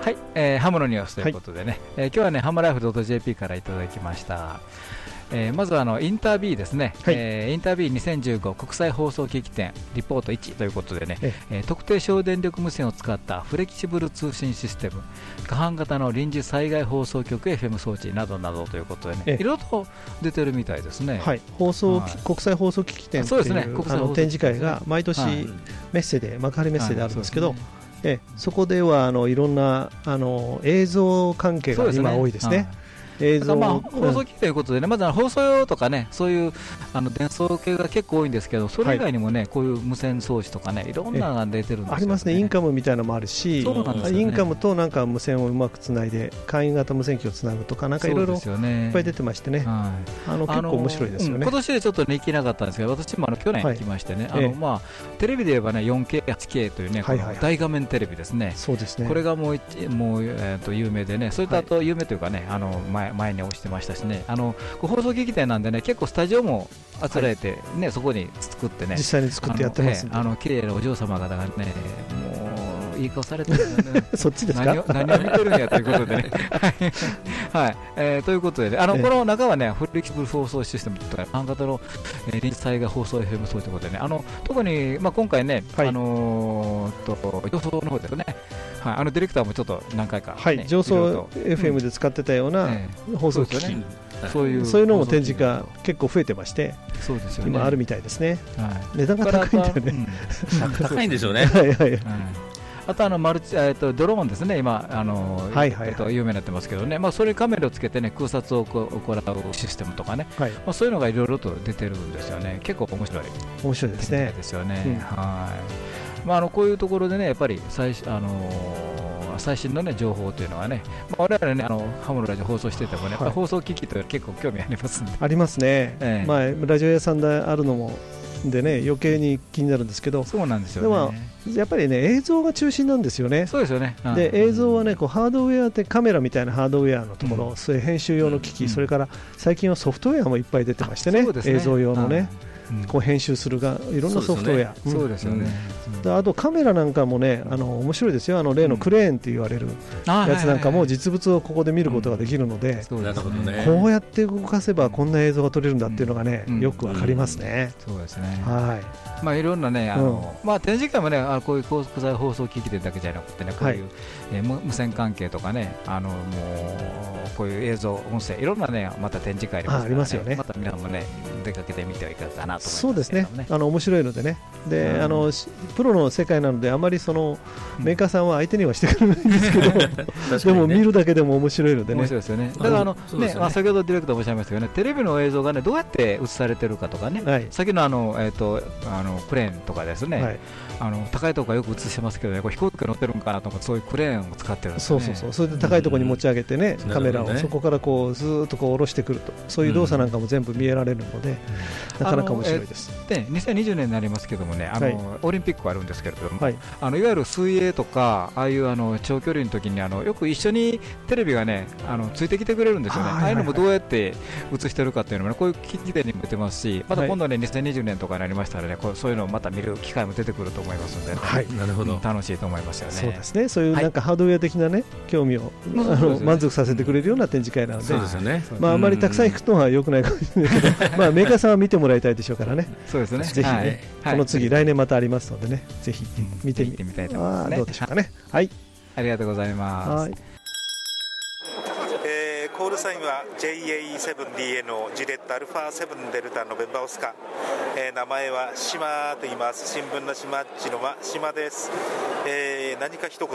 はい、えー、ハムのニュースということでね、はい、えー、今日はね、ハムライフ .jp からいただきました。えー、まずはあのインタービーですね、はい、えー、インタービー2015国際放送機器店リポート1ということでね、ええ。ー、特定省電力無線を使ったフレキシブル通信システム、過半型の臨時災害放送局 FM 装置などなどということでね、いろいろと出てるみたいですね。はい、放送、はい、国際放送機器店というね、国際あの展示会が毎年メッセで、幕張メッセであるんですけど、えそこではあのいろんなあの映像関係が今多いですね。映像、まあ、放送機ということでね、まず放送用とかね、そういうあの伝送系が結構多いんですけど、それ以外にもね、こういう無線装置とかね、いろんなのが出てるんですありますね、インカムみたいなのもあるし、インカムとなんか無線をうまくつないで、簡易型無線機をつなぐとか、なんかいろいろいっぱい出てましてね、あの結構面白いですよね。今年でちょっとね、行けなかったんですけど、私もあの去年行きましてね、あのまあテレビで言えばね、4K、8K というね、大画面テレビですね、そうですね。これがもうもうえっと有名でね、それとあと有名というかね、あの前前に押してましたしね、あの放送劇店なんでね、結構スタジオもあつらえて、ね、はい、そこに作ってね、実際に作ってやってますあの綺麗なお嬢様方がね、もういい顔されてるね、(laughs) そっちですか？何を何を見てるんやということでね。(laughs) はい、えー、ということで、ね、あの、この中はね、フレキシブル放送システムとか、半型の、えー、臨時災害放送 FM そうということでね、あの特に、まあ、今回ね、はい、あのー、と予想の方ですね。はい、あのディレクターもちょっと何回か、ね、はい、上層 FM で使ってたような放送機。器、そういうそういうのも展示が結構増えてまして、そうですよね、今あるみたいですね、はい、値段が高いんだよね、高いんでしょうね。(laughs) はい。はいあとあのマルチ、えー、とドローンですね、今、あのはいはい、えー、と有名になってますけどね、まあ、それにカメラをつけて、ね、空撮を行うシステムとかね、はい。まあ、そういうのがいろいろと出てるんですよね、結構面白い、面白いですね。ですよね、うん、はいまあ、あのこういうところでね、やっぱり最あのー最新の、ね、情報というのはね、まあ、我々ね、あのハムのラジオ放送しててもね、はい、放送機器というのは結構興味ありますありますね、ええ、まあ、ラジオ屋さんであるのもでね余計に気になるんですけど。そうなんですよ、ね、でもやっぱりね映像が中心なんですよね。そうですよね、で映像はねこうハードウェアってカメラみたいなハードウェアのところ、うん、それ編集用の機器、うん、それから最近はソフトウェアもいっぱい出てましてね、ね、映像用のね、こう編集するがいろんなソフトウェア、そうですよね、あとカメラなんかもねあの面白いですよ。あの例のクレーンって言われるやつなんかも実物をここで見ることができるので、こうやって動かせばこんな映像が撮れるんだっていうのがね、よくわかりますね。そうですね。はい。まあ、いろんなね、あのまあ、展示会もね、あこういう国際放送機器でだけじゃなくてね、こういう、え無線関係とかね、あのもうこういう映像、音声、いろんなね、また展示会ありますよね。また皆さんもね、出かけてみてはいかがかなとそうですね、あの面白いのでね、で、あのプロの世界なので、あまりそのメーカーさんは相手にはしてくれないんですけど、(laughs) でも見るだけでも面白いのでね。面白いですよね。だからあのあ先ほどディレクターおっしゃいましたけどね、テレビの映像がねどうやって映されてるかとかね、先のあのえっとあのクレーンとかですね。あの高いところよく映してますけどね、これ飛行機が乗ってるんかなとか、そういうクレーンを使ってるんです、ね、そうそうそう、それで高いところに持ち上げてね、うん、カメラを、そこからこうずっとこう下ろしてくると、そういう動作なんかも全部見えられるので、うん、なかなか面白いです。で、2020年になりますけどもね、あの、はい、オリンピックあるんですけれども、はい、あのいわゆる水泳とか、ああいうあの長距離の時にあのよく一緒にテレビがね、あのついてきてくれるんですよね。ああいうのもどうやって映してるかっていうのもね、こういう機器店にも出てますし、また今度ね、2020年とかになりましたらね、こうそういうのをまた見る機会も出てくると思いますので、ね、はいなるほど楽しいと思いますよね。そうですね。そういうなんかハードウェア的なね興味を、あの満足させてくれるような展示会なので、そうですよね。まああまりたくさん行くのは良くないかもしれないけど、(laughs) まあメーカーさんは見てもらいたいでしょうからね。そうですね。ぜひね、この次来年またありますのでね、ぜひ見てみたいと思いますどうでしょうかね。はい。ありがとうございます。はい。コールサインは JA7DN ジレットアルファ7デルタノベンバーオスカ、えー、名前は島と言います。新聞の島っちの間島です、えー、何か一言、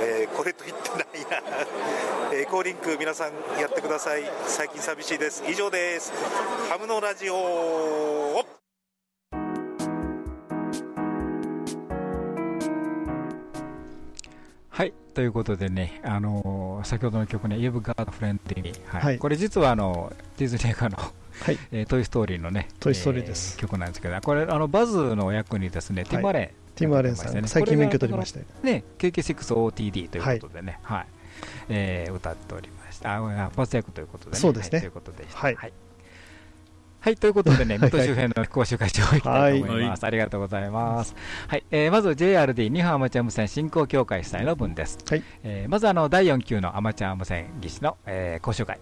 えー、これと言ってないな、(laughs) えー、コーリンク皆さんやってください。最近寂しいです。以上です。ハムのラジオということでね、あのー、先ほどの曲ね、You've Got a Friend in はい、これ実はあのディズニー映画の、はい。(laughs) えー、トイ・ストーリーのね、トイ・ストーリーです、えー、曲なんですけど、これ、あのバズの役にですね、ティマレン、ティマレンさん、最近免許取りましたよね、KK6OTD ということでね、はい。えー、歌っておりました、あバズ役ということで、ね、そうですね。ということで。はい、はいはい、ということでね、水戸周辺の講習会しておきたいと思います。はい、ありがとうございます。はい、えー、まず JRD 日本アマチュア無線振興協会主催の分です。はい、えー、まずあの第4級のアマチュア無線技師の、えー、講習会。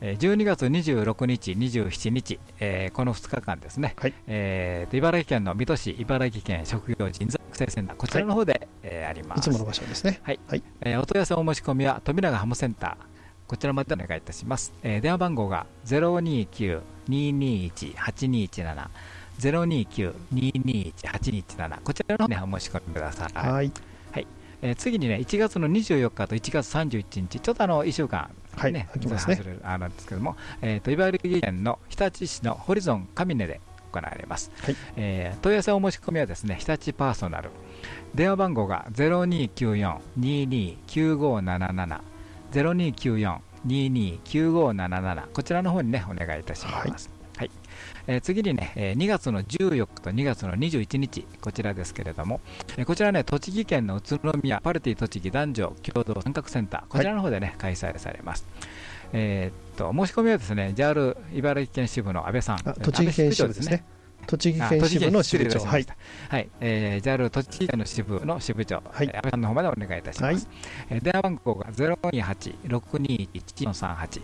12月26日、27日、えー、この2日間ですね、はい、えー、茨城県の水戸市茨城県職業人材育成センター、こちらの方で、はい、えー、あります。いつもの場所ですね。はい。はい、えー、お問い合わせお申し込みは、富永ハムセンター、こちらまでお願いいたします。えー、電話番号が029-221-8217。029-221-8217こちらの、ね、お申し込みください。はい、はいえー、次にね1月の24日と1月31日ちょっとあの1週間はい、ね、ますね。あるんですけども、えーと、茨城県の日立市のホリゾン上根で行われます。はい、えー、問い合わせお申し込みはですね、日立パーソナル。電話番号が0294-229577 0294-229577こちらの方にねお願いいたします。はい、えー、次にね、えー、2月の14日と2月の21日、こちらですけれども、えー、こちらね、栃木県の宇都宮パルティ栃木男女共同参画センター、こちらの方でね、はい、開催されます。えー、っと申し込みはですね、JAL 茨城県支部の安倍さん、栃木県支部ですね。栃木県支部の支部長、はい、はい、えー、JAL 栃木県の支部の支部長、はい、安倍さんの方までお願いいたします。はい、えー、電話番号が028-621-1438、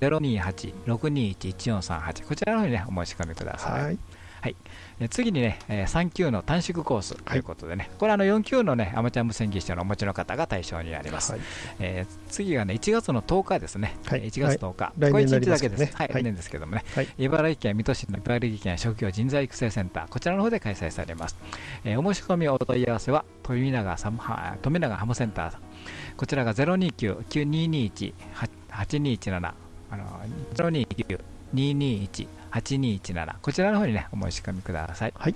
028-621-1438、こちらの方にね、お申し込みください。はい。はい、え次にね、えー、3級の短縮コースということでね、はい、これあの4級のねアマチュア無線技師をお持ちの方が対象になります。はい、えー、次がね1月の10日ですね、はい、1月10日、はい、これ1日だけです、はい、来年ですけどもね、茨城県水戸市の茨城県職業人材育成センター、こちらの方で開催されます。えー、お申し込みお問い合わせは富永サム富永ハムセンター、こちらが029-9221-8217、あの029-221 8217こちらの方にねお申し込みください。はい、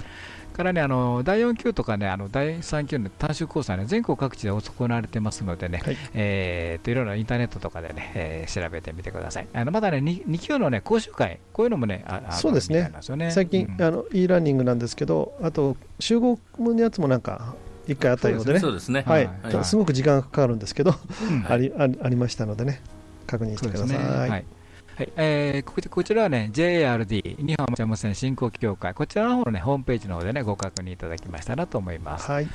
からねあの第4級とかねあの第3級の短縮コースはね全国各地で行われてますのでね、はい。えー、といろいろインターネットとかでね、えー、調べてみてください。あのまだね 2, 2級のね講習会こういうのもねあそうですね、ね、最近、うん、あの e ラーニングなんですけどあと集合のやつもなんか一回あったようでね、そうですね、はい、はい、すごく時間がかかるんですけど、うん、ありありましたのでね、確認してください。はいはいえー、こちらはね、JARD、日本アマチュア無線振興協会、こちらの方の、ね、ホームページの方でね、ご確認いただきましたらと思います。はい、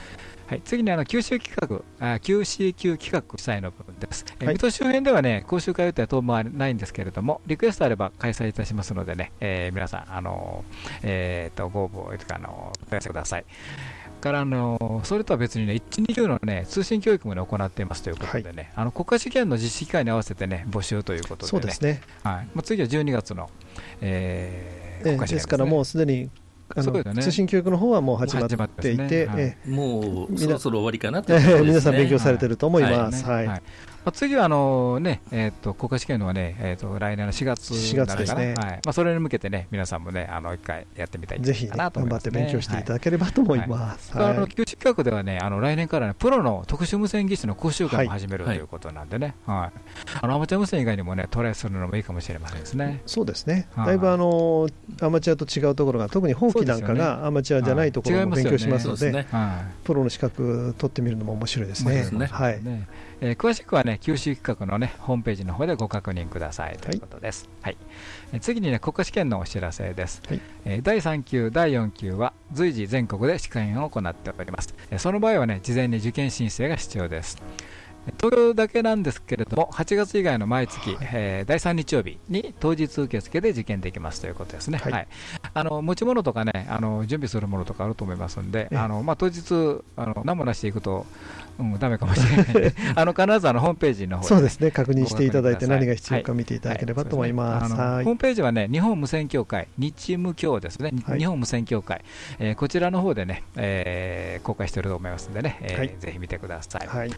はい、次にあの九州企画、あ QCQ 企画主催の部分です。はい、水戸周辺ではね、講習会予定は当分はないんですけれども、リクエストあれば開催いたしますのでね、えー、皆さん、あのえーと、ご応募とかあのお問い合わせください。からあのそれとは別にね、1、2級の、ね、通信教育も、ね、行っていますということでね、はい、あの国家試験の実施機会に合わせて、ね、募集ということで、ね、そうですね、はい。まあ、次は12月の、えー、国家試験です、ね、ですからもうすでにね、通信教育の方はもう始まっていて、ね。はい、もうそろそろ終わりかなと、ね、(laughs) 皆さん勉強されてると思います。はい、はいまあ、次はあの、ねえーと、国家試験のはね、えーと、来年の4月4月ですね、はい。まあ、それに向けてね、皆さんもね、あの一回やってみたいぜひ、ね、頑張って勉強していただければと思います。はい。はい、あの九州企画ではね、あの来年から、ね、プロの特殊無線技師の講習会も始める、ということなんでね、はい、あのアマチュア無線以外にもね、トライするのもいいかもしれませんですね。そうですね、だいぶあのアマチュアと違うところが、特に法規なんかがアマチュアじゃないところも勉強しますので、プロの資格取ってみるのも面白いですね。はい、えー、詳しくはね、九州企画のね、ホームページの方でご確認くださいということです。はい、えー、次にね、国家試験のお知らせです。はい、えー、第3級、第4級は随時全国で試験を行っております。えー、その場合はね、事前に受験申請が必要です。東京だけなんですけれども、8月以外の毎月、はい、えー、第3日曜日に当日受付で受験できますということですね、はい、はい、あの持ち物とかねあの、準備するものとかあると思いますんで、あのまあ、当日あの、何もなしでいくと、うん、だめかもしれない。(laughs) あの必ずあのホームページの方そうですね、確認してい。ただいて、何が必要か見ていただければと思います。ホームページはね、日本無線協会、日無協ですね、日本無線協会、えー、こちらの方でね、えー、公開していると思いますんでね、えーぜひ見てください。はい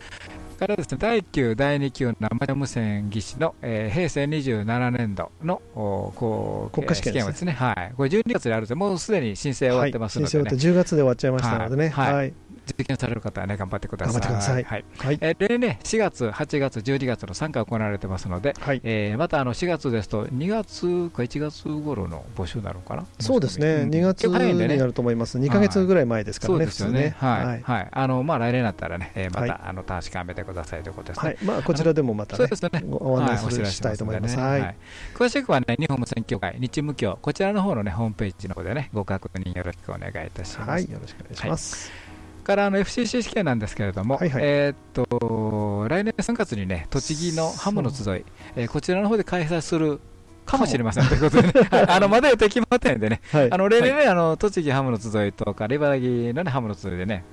からですね第9、第2級のアマチュア無線技師の、えー、平成27年度のこう国家試験ですね、はい、これ12月であるので、もうすでに申請終わってますので、ね、はい、10月で終わっちゃいましたのでね。はい、はい。受験される方はね、頑張ってください。頑張ってください。はい。はい、えー、例年、4月、8月、12月の3回行われてますので、はい、えー、またあの4月ですと、2月か1月頃の募集なのかな？そうですね、2月になると思います、2か月ぐらい前ですからね、そうですよね。はい。はい。あの、まあ、来年になったらね、えー、また、あの、短時間めてくださいということですね。はい。まあ、こちらでもまたね、お案内するしたいと思います。はい。詳しくはね、日本無線協会、日無協、こちらの方のね、ホームページの方でね、ご確認よろしくお願いいたします。はい。よろしくお願いします。からあの FCC 試験なんですけれども、はいはい、えー、っと来年3月にね栃木のハムの集い、えー、こちらの方で開催するかもしれません。ということでね、(laughs) あのまだ予定決まってないんでね、はい、あの例年ね、はい、あの栃木ハムの集いとか、茨城の、ね、ハムの集いでね、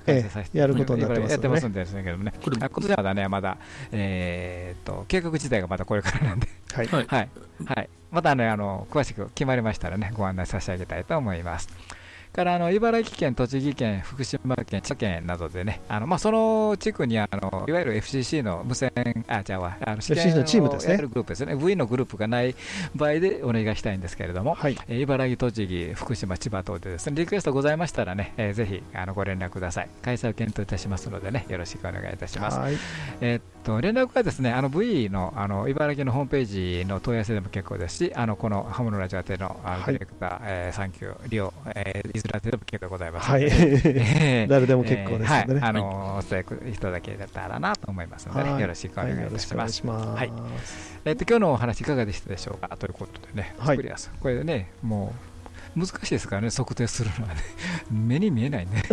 やることになってます、ね、やってますんですけどもね、これ今年はまだね、まだ、えー、と計画自体がまだこれからなんで、はい、はい、はい、またねあの詳しく決まりましたらね、ご案内差し上げたいと思います。からあの茨城県、栃木県、福島県、千葉県などでね、あのまあ、その地区にあのいわゆる FCC の無線、あ、じゃあ、あの試験のチームですね、グループですね、V のグループがない場合でお願いしたいんですけれども、はい、え茨城、栃木、福島、千葉等でですね、リクエストございましたらね、えー、ぜひあのご連絡ください。開催を検討いたしますのでね、よろしくお願いいたします。えー、っと連絡はですね、あの V のあの茨城のホームページの問い合わせでも結構ですし、あのこのハムのラジオ宛てのあのディレクター、えー、サンキュー、リオ、えー、イズラテでも結構ございます。はい、(laughs) 誰でも結構ですのでね。あのお伝えいただけたらなと思いますので、よろしくお願いいたします。はい。えっと今日のお話いかがでしたでしょうか？ということでね、作りやすこれでね、もう難しいですからね、測定するのはね、(laughs) 目に見えないね。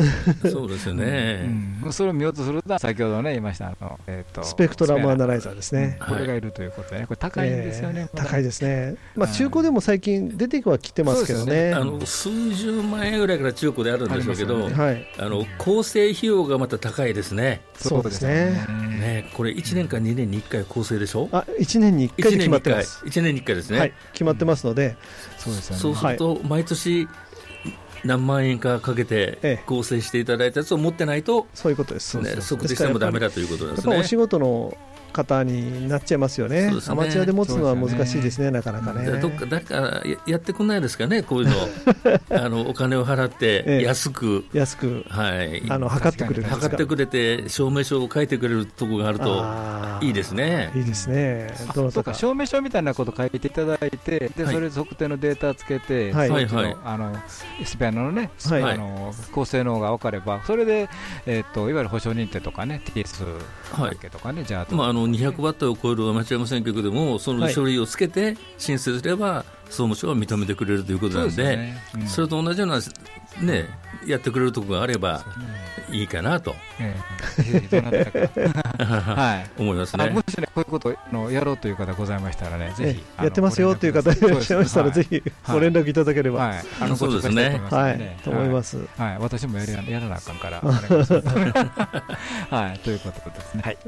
そうですよね、うん、それを見ようとすると、先ほどね、言いましたあの、えーと、スペクトラムアナライザーですね、これがいるということでね、これ高いんですよね、えー、高いですね、まあ、中古でも最近、出てはきてますけどね、ね。あの数十万円ぐらいから中古であるんでしょうけど、ね。はい、あの構成費用がまた高いですね。そうですね。ねこれ、1年か2年に1回構成でしょ？あ1年に1回決まってます。1年に1回。ですね、はい、決まってますので、そうですよね、そうすると、毎年、何万円かかけて構成していただいたやつを持ってないと、そういうことです、ね、測定してもだめだということですね。お仕事の方になっちゃいますよね、ね。アマチュアで持つのは難しいですね、すね。なかなかね。どっかだからやってくんないですかね、こういうの、(laughs) あのお金を払って安く、ええ、安く、はい、あの測ってくれる測ってくれて、証明書を書いてくれるところがあるといいですね。いいですね、どうか。証明書みたいなこと書いていただいて、でそれ測定のデータつけて、はい。はいはい、あのスペアのね、はい、あの高性能が分かれば、それで、えーと、いわゆる保証認定とかね、TS 関係とかね、はい、じゃあ、まあ、あの200ワットを超えるアマチュア無線局でも、その書類をつけて申請すれば、総務省は認めてくれるということなんで、そ、ね。うん、それと同じような、ね、やってくれるところがあればいいかなと、(laughs) はい、思いますね。もしね、こういうことのやろうという方ございましたらね、ぜひ、やってますよという方いらっしゃいましたら、ぜひご連絡いただければ、はい、あのそうですね、はい、と思います。はい、私もやらやらなあかんから、(laughs) はい、ということですね。はい、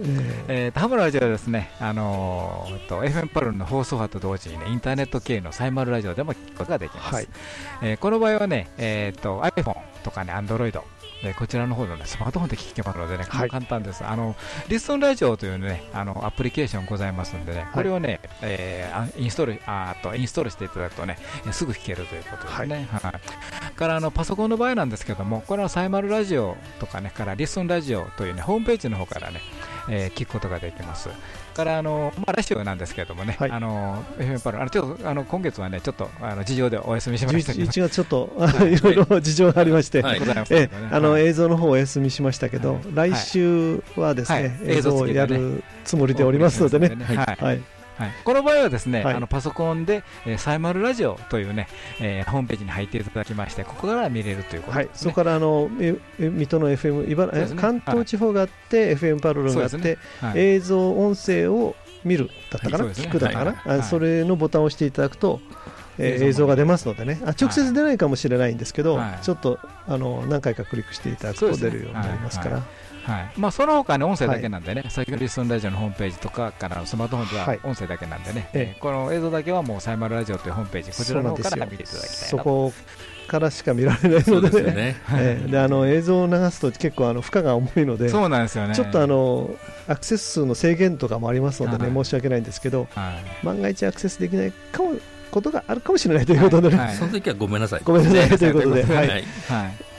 えー、田村ラジオはですね、あのー、と FM パルの放送波と同時にね、インターネット系のサイマルラジオでも聞くことができます。はい、えー、この場合はね、えっ、と iPhone とかね、Android でこちらの方の、ね、スマートフォンで聞けますのでね、はい、簡単です。あのリストンラジオというね、あのアプリケーションございますのでね、これをね、えー、インストールあとインストールしていただくとね、すぐ聞けるということですね。はい。はい、からあのパソコンの場合なんですけども、これはサイマルラジオとかね、からリストンラジオというね、ホームページの方からね、えー、聞くことができます。からあの、まあ、来週なんですけれどもね、はい、あの FM パルあのちょっとあの今月はね、ちょっとあの事情でお休みしました。けど、1月ちょっと、はい、(laughs) いろいろ事情がありまして、はい、えあの映像の方お休みしましたけど、来週はですね、映像をやるつもりでおりますのでね。はいはい、この場合はですね、あのパソコンで、えー、サイマルラジオというね、えー、ホームページに入っていただきまして、ここから見れるということね、はい、そこからあのえ水戸の FM、茨、ね、関東地方があって、FM パロルがあって、映像、音声を見るだったかな、聞くだったかな、あそれのボタンを押していただくと、えー、映像が出ますのでね。あ直接出ないかもしれないんですけど、ちょっとあの何回かクリックしていただくと出るようになりますから。はい。まあ、その他ね、音声だけなんでね、先ほどリスンラジオのホームページとかからスマートフォンでは音声だけなんでね、えこの映像だけはもうサイマルラジオというホームページ、こちらの方から見ていただきたいそこからしか見られないので、ね。えであの映像を流すと結構あの負荷が重いので、そうなんですよね。ちょっとあのアクセス数の制限とかもありますのでね、申し訳ないんですけど、万が一アクセスできないかもことがあるかもしれないということでね、その時はごめんなさい。ごめんなさい。ということで、はい。はい。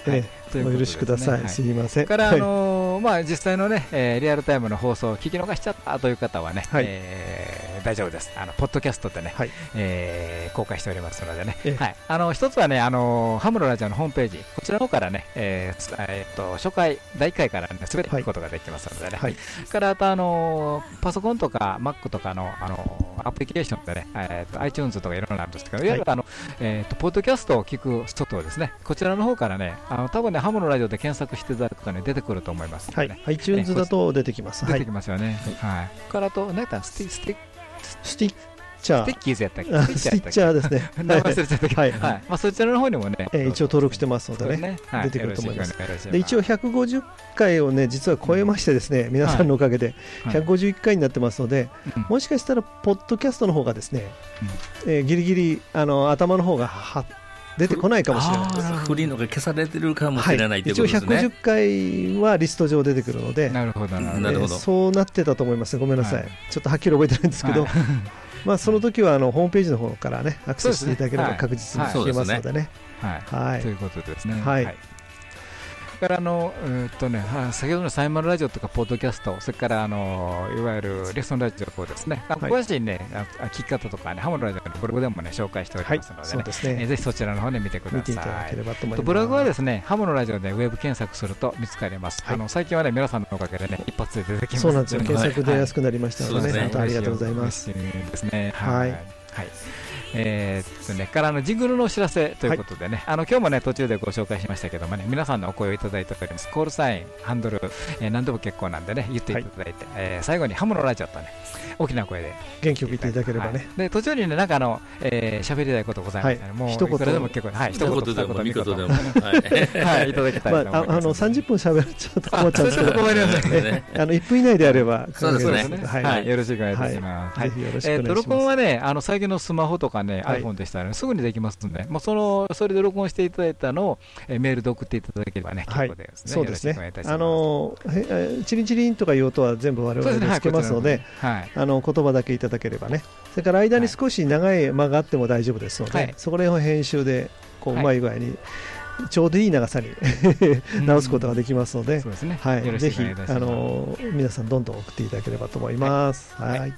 えお許しください、すみません。から、あのまあ、実際のね、えリアルタイムの放送を聞き逃しちゃったという方はね、え大丈夫です。あのポッドキャストでね、はい、えー、公開しておりますのでね、はい、あの一つはね、あのハムロラジオのホームページ、こちらの方からね、えーえー、と初回、第1回からね、すべて聞くことができますのでね、はい、からあと、あのパソコンとか Mac とかの、あのアプリケーションでね、えー、と iTunes とかいろいろあるんですけど、い。わゆるあの、えー、とポッドキャストを聞くソフトですね、こちらの方からね、あの多分ね、ハムのラジオで検索していただくとね、出てくると思います、ね。はい、iTunes だと出てきます。出てきますよね。はい。からと、なんかスティスティスティッチャー。ステッキーズやったっけ？スティッチャーですね。(laughs) 名前忘れちゃったけど。はい。まあ、そちらの方にもね。え一応登録してますのでね。出てくると思います。で、一応150回をね、実は超えましてですね、皆さんのおかげで、151回になってますので、もしかしたら、ポッドキャストの方がですね、えギリギリ、あの、頭の方がは出てこないかもしれないです。古いのが消されてるかもしれない、はい、一応150回はリスト上出てくるので、なるほどなるほど、そうなってたと思います、ごめんなさい、はい、ちょっとはっきり覚えてないんですけど、はい、(laughs) まあその時はあのホームページの方からねアクセスしていただければ確実に聞けますのでね。はい、とい。うことですね。はいからあの、えっとね、先ほどのサイマルラジオとか、ポッドキャスト、それからあのいわゆるレッスンラジオですね、詳しいね、聞き方とかね、ハムのラジオのブログでもね、紹介しておりますのでね、ぜひそちらの方で見てください。ブログはですね、ハムのラジオでウェブ検索すると見つかります。あの最近はね、皆さんのおかげでね、一発で出てきます。そうなんですよ、検索出やすくなりましたのでね、本当ありがとうございます。ですね。はい。はいえー、っとね、からのジングルのお知らせということでね、はい、あの今日もね途中でご紹介しましたけどもね、皆さんのお声をいただいております。コールサイン、ハンドル、えー、何でも結構なんでね、言っていただいて、はい、えー、最後にハムのラジオとね、大きな声で。元気を言っていただければね。はい、で途中にねなんかあの喋、えー、りたいことございましたね。はい、もう一言。でも結構はい。一言一言でも二言でも。はい。い。(laughs) ただきたいと思います。まああの三十分喋っちゃうと困っちゃうんですけど、あ (laughs) の一分以内であればそうですね。はい、よろしくお願いい。たします。はい、えっと録音はねあの最近のスマホとかね iPhone でしたらすぐにできますので、まあそのそれで録音していただいたのをメールで送っていただければね結構ですね。そうですね。あのチリンチリンとかいう音は全部我々でつけますので、あの言葉だけいただければね、それから間に少し長い間があっても大丈夫ですので、はい、そこら辺を編集でこううまい具合に、ちょうどいい長さに直すことができますので、はい、ぜひあの皆さんどんどん送っていただければと思います。はい、はい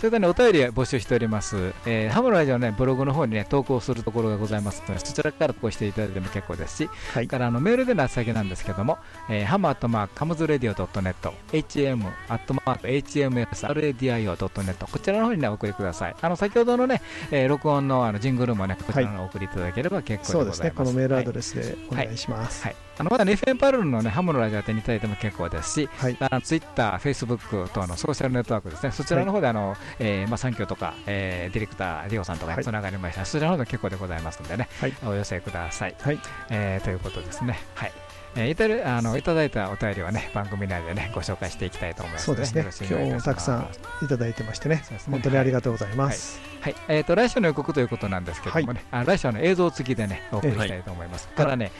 それからね、お便り募集しております。えー、ハムのラジオね、ブログの方にね、投稿するところがございますので、そちらから投稿していただいても結構ですし、はい、からあのメールでの宛先なんですけども、えー、ハムアットマークハムズレディオドットネット、 ham アットマーク hamsradio.net、こちらの方にね、お送りください。あの、先ほどのね、えー、録音のあのジングルもね、こちらのお送りいただければ結構でございます。そうですね、このメールアドレスでお願いします。はい、はいあのまだ、ね、FM パルルの、ね、ハムのラジオ宛てにいただいても結構ですし、はい、あのツイッター、フェイスブック等のソーシャルネットワークですね、そちらの方であの、はい、えー、まあ、産業とか、えー、ディレクター、リオさんとかつながりました、はい、そちらの方で結構でございますのでね、はい、お寄せください。はい。えー、ということですね。はい。えー、いただあのいただいたお便りはね番組内でねご紹介していきたいと思いますそうですね。今日もたくさんいただいてましてね、ね、本当にありがとうございます、はい、はい、えーと、来週の予告ということなんですけどもね、はい、あ来週は、ね、映像付きでねお送りしたいと思います、からね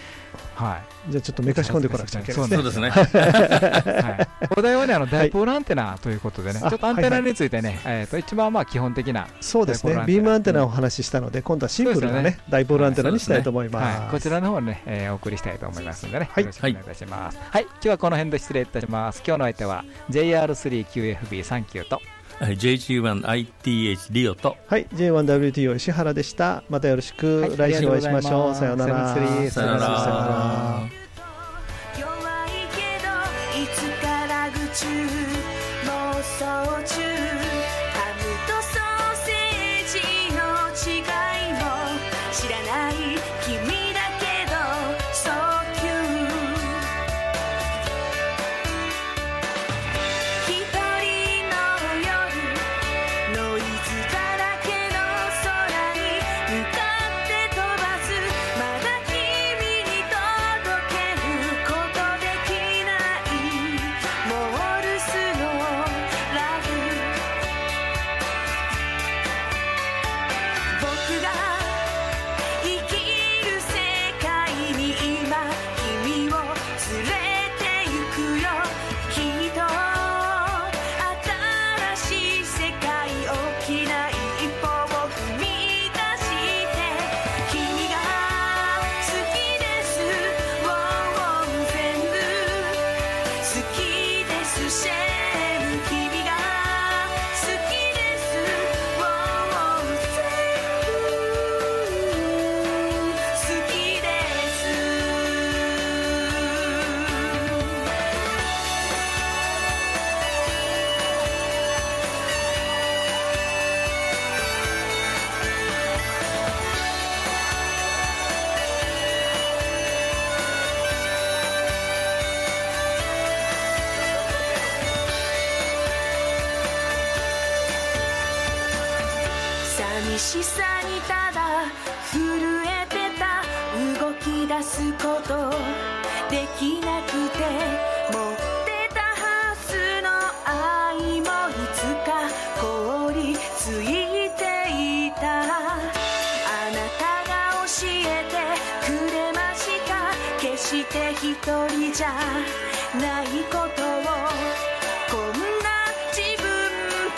はい、じゃあちょっとめかし込んでこなくちゃいけないそうですね。はい、お題はねあのダイポールアンテナということでね、ちょっとアンテナについてね、えっ、と一番まあ基本的なそうですね。ビームアンテナをお話ししたので、今度はシンプルなねダイポールアンテナにしたいと思います。こちらの方ね、えー、お送りしたいと思いますのでね、よろしくお願いいたします。はい、今日はこの辺で失礼いたします。今日の相手は JR3QFB39 と。JG1ITH リオと。はい J1WTO 石原でした。またよろしく、はい、来週お会いしましょう。さようなら。さよなら。弱いけどいつから夢中妄想中ないことを。こんな自分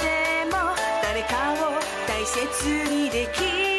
でも誰かを大切にできる。